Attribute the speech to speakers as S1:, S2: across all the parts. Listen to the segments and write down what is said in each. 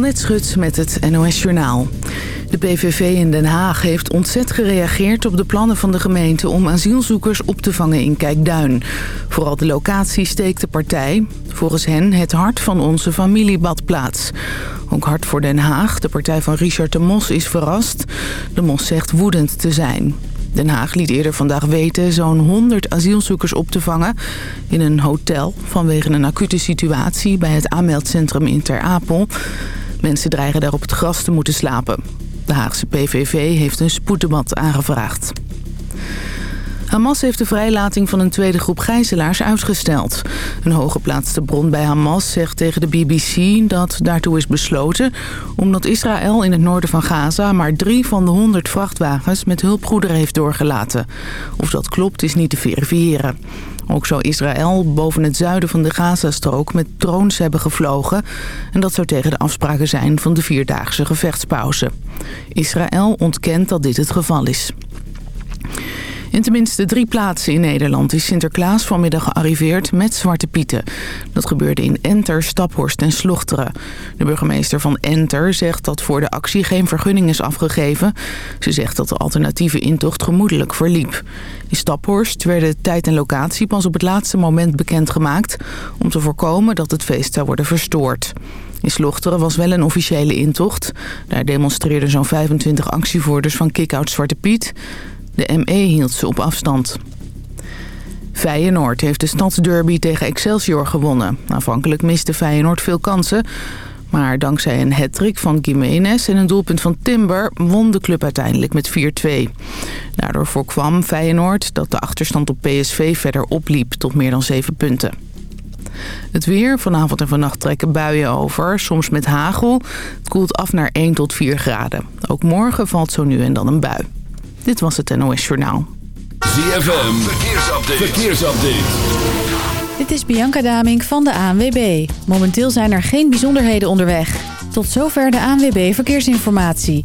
S1: Annette Schut met het NOS Journaal. De PVV in Den Haag heeft ontzet gereageerd op de plannen van de gemeente... om asielzoekers op te vangen in Kijkduin. Vooral de locatie steekt de partij. Volgens hen het hart van onze familiebadplaats. Ook Hart voor Den Haag, de partij van Richard de Mos, is verrast. De Mos zegt woedend te zijn. Den Haag liet eerder vandaag weten zo'n 100 asielzoekers op te vangen in een hotel vanwege een acute situatie bij het aanmeldcentrum in Ter Apel. Mensen dreigen daar op het gras te moeten slapen. De Haagse PVV heeft een spoeddebat aangevraagd. Hamas heeft de vrijlating van een tweede groep gijzelaars uitgesteld. Een hooggeplaatste bron bij Hamas zegt tegen de BBC dat daartoe is besloten... omdat Israël in het noorden van Gaza maar drie van de 100 vrachtwagens met hulpgoederen heeft doorgelaten. Of dat klopt is niet te verifiëren. Ook zou Israël boven het zuiden van de Gazastrook met drones hebben gevlogen. En dat zou tegen de afspraken zijn van de vierdaagse gevechtspauze. Israël ontkent dat dit het geval is. In tenminste drie plaatsen in Nederland is Sinterklaas vanmiddag gearriveerd met Zwarte Pieten. Dat gebeurde in Enter, Staphorst en Slochteren. De burgemeester van Enter zegt dat voor de actie geen vergunning is afgegeven. Ze zegt dat de alternatieve intocht gemoedelijk verliep. In Staphorst werden tijd en locatie pas op het laatste moment bekendgemaakt... om te voorkomen dat het feest zou worden verstoord. In Slochteren was wel een officiële intocht. Daar demonstreerden zo'n 25 actievoerders van Kick-Out Zwarte Piet. De ME hield ze op afstand. Feyenoord heeft de stadsderby tegen Excelsior gewonnen. Aanvankelijk miste Feyenoord veel kansen... maar dankzij een hat van Gimenez en een doelpunt van Timber... won de club uiteindelijk met 4-2. Daardoor voorkwam Feyenoord dat de achterstand op PSV verder opliep tot meer dan 7 punten. Het weer. Vanavond en vannacht trekken buien over, soms met hagel. Het koelt af naar 1 tot 4 graden. Ook morgen valt zo nu en dan een bui. Dit was het NOS Journaal.
S2: ZFM, verkeersupdate. verkeersupdate.
S3: Dit is Bianca Daming van de ANWB. Momenteel zijn er geen bijzonderheden onderweg. Tot zover de ANWB Verkeersinformatie.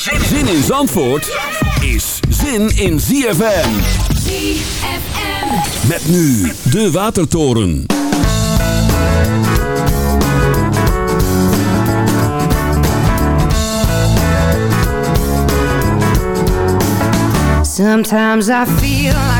S2: Zin in Zandvoort is zin in ZFM.
S4: ZFM.
S2: Met nu de Watertoren.
S5: Sometimes I feel like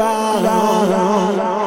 S4: down.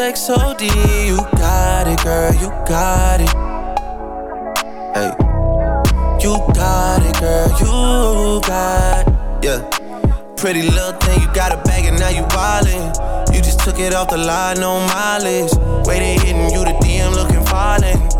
S6: Sex OD. You got it, girl, you got it. Hey. You got it, girl, you got it. Yeah. Pretty little thing, you got a bag and now you wildin'. You just took it off the line, no mileage. Waiting, hitting you the DM looking violent.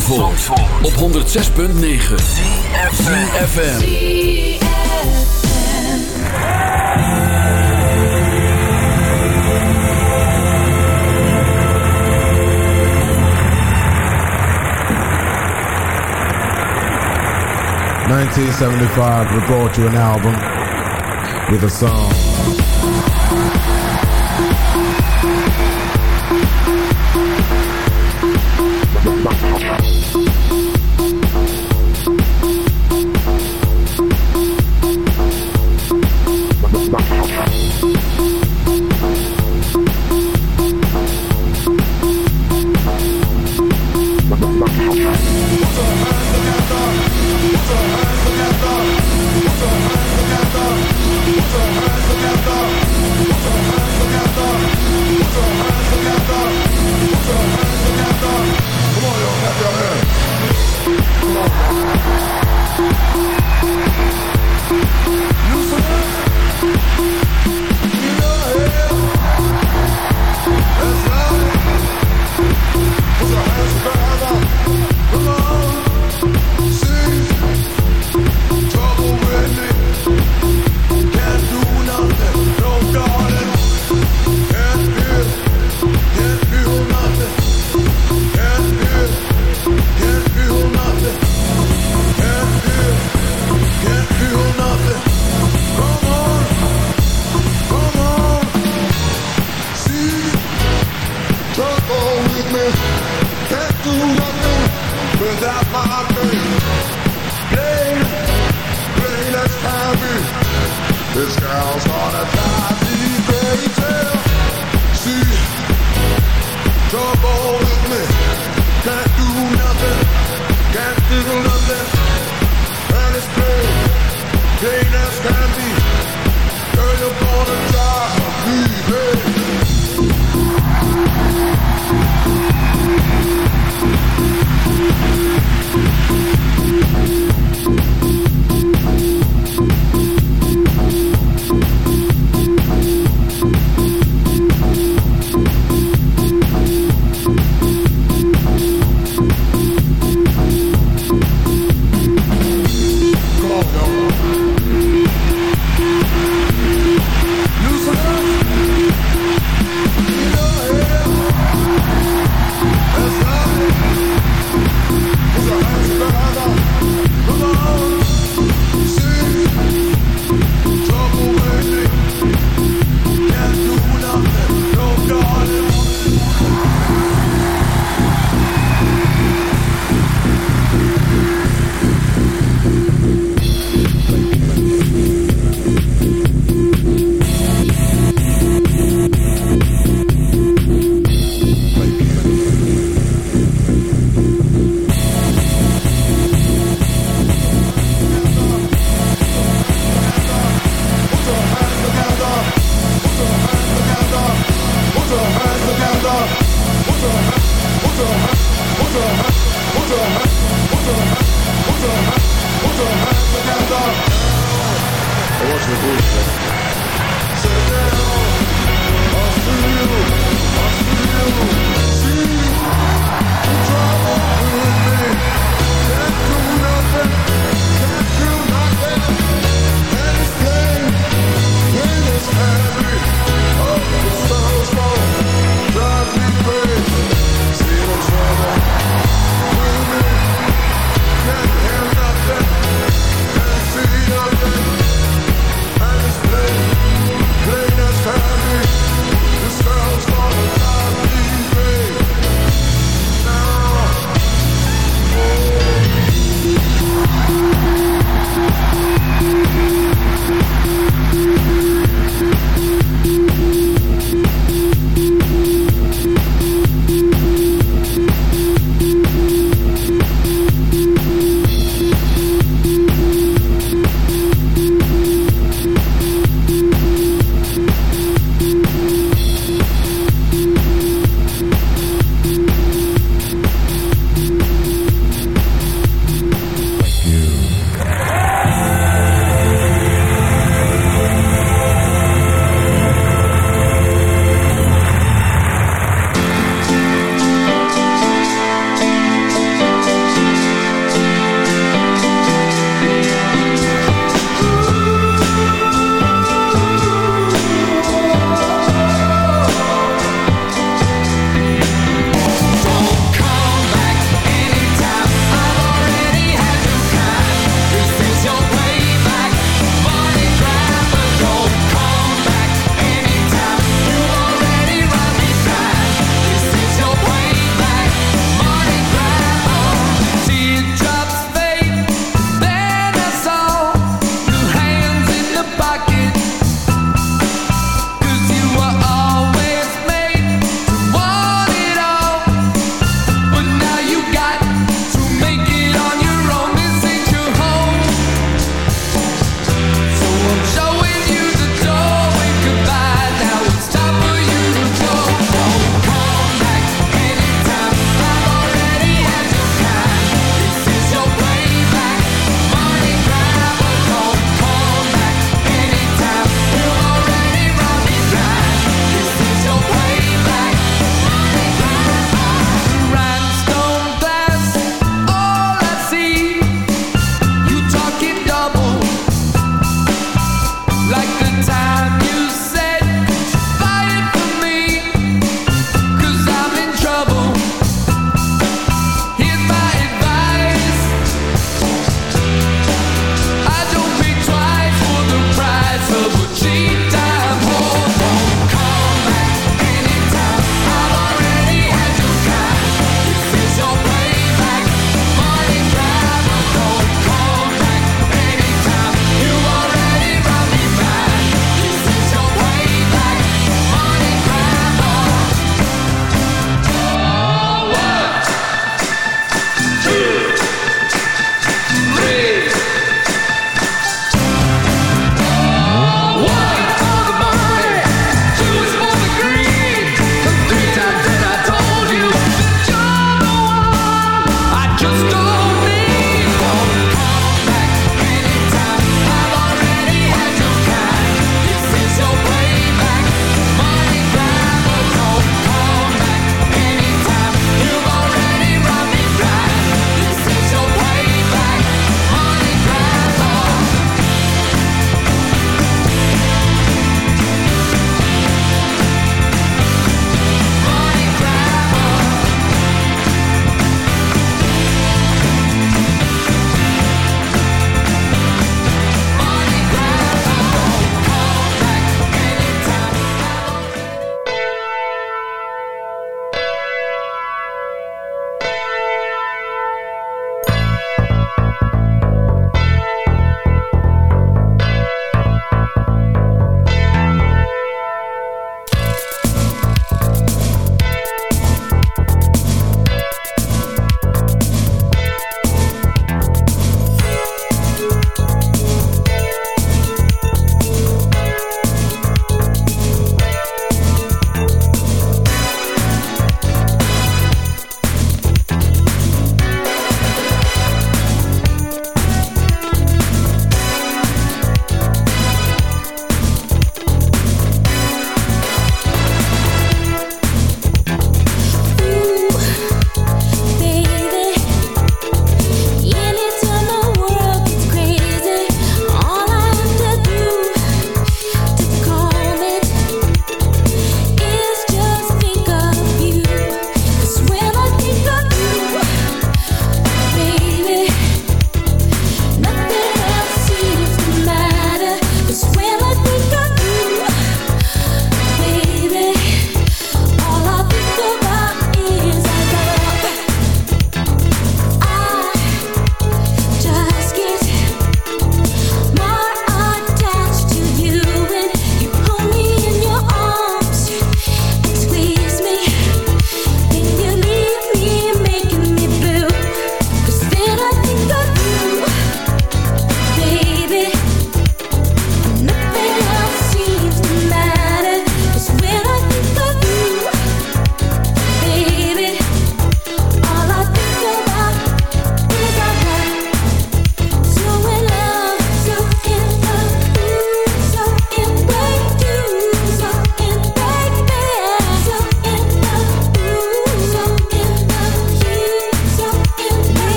S2: Zandvoort, Zandvoort. op 106.9 CFFM
S7: Nineteen 1975 five, we brought you an album with a song.
S8: hands together. Put your hands together. Put your hands together.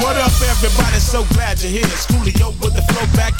S9: What up, everybody? So glad you're here. Schoolio with the flow back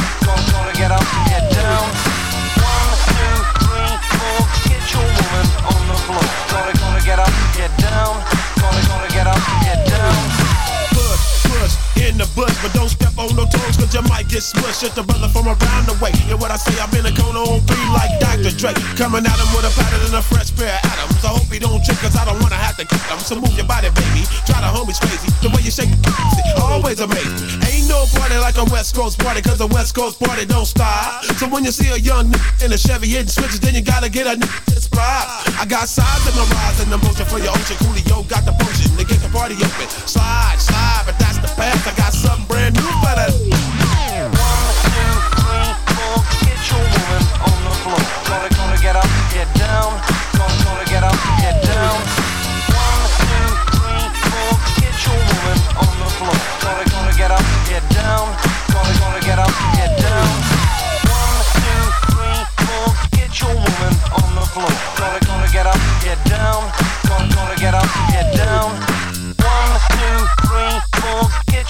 S9: Push, the bush, but don't step on no toes, cause you might get smushed. It's the brother from around the way. And what I say, I'm in a cone on three like Dr. Dre. Coming at him with a pattern and a fresh pair of atoms. I hope he don't trip, cause I don't wanna have to kick him. So move your body, baby. Try the homies crazy. The way you shake always amazing. Ain't no party like a West Coast party, cause a West Coast party don't stop. So when you see a young nigga in a Chevy hitting switches, then you gotta get a nigga spot. I got sides in the rise and the motion for your ocean. Coolio got the potion the party open. Slide, slide, but that's the path. I got something brand new for that.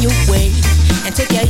S10: Your way and take your